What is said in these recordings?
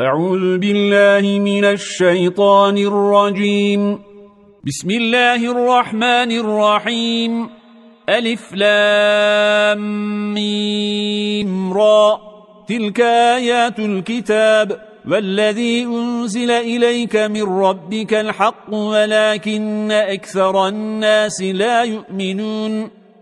أعوذ بالله من الشيطان الرجيم. بسم الله الرحمن الرحيم. ألف لام ميم را. تلك آيات الكتاب. والذي أنزل إليك من ربك الحق ولكن أكثر الناس لا يؤمنون.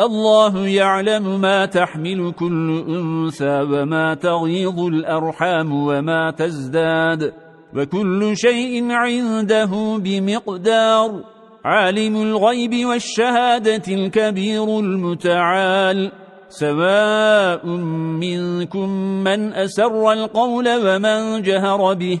الله يعلم ما تحمل كل أنثى وما تغيظ الأرحام وما تزداد وكل شيء عنده بمقدار. عالم الغيب والشهادة الكبير المتعال. سواء منكم من أسر القول ومن جهر به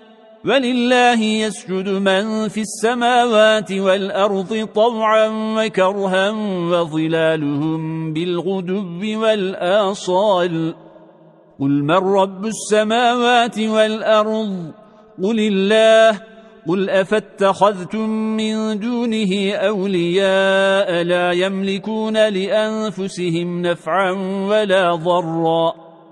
ولله يسجد من في السماوات والأرض طوعا وكرها وظلالهم بالغدب والآصال. قل من رب السماوات والأرض؟ قل الله. قل أفاتخذتم من دونه أولياء لا يملكون لأنفسهم نفعا ولا ضرًّا.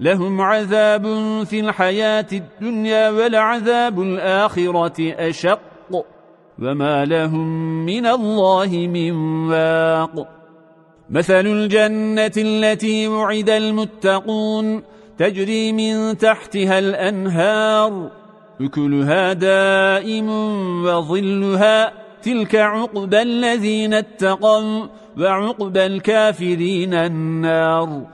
لهم عذاب في الحياة الدنيا ولعذاب الآخرة أشق وما لهم من الله من واق. مثل الجنة التي وعد المتقون تجري من تحتها الأنهار أكلها دائم وظلها تلك عقب الذين اتقوا وعقب الكافرين النار.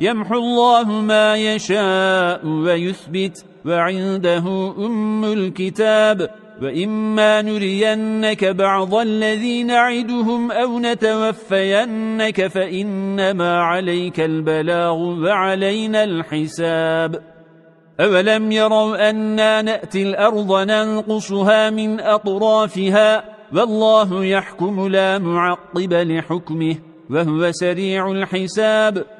يمحو الله ما يشاء ويثبت وعنده أم الكتاب وإما نرينك بعض الذين نعدهم أو نتوفينك فإنما عليك البلاغ وعلينا الحساب. أولم يروا أنا نأتي الأرض ننقصها من أطرافها؟ والله يحكم لا معقب لحكمه وهو سريع الحساب.